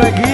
seguir.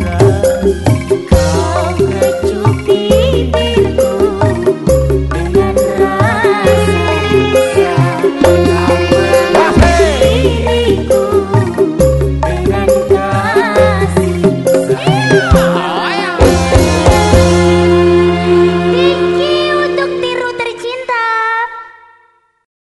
来。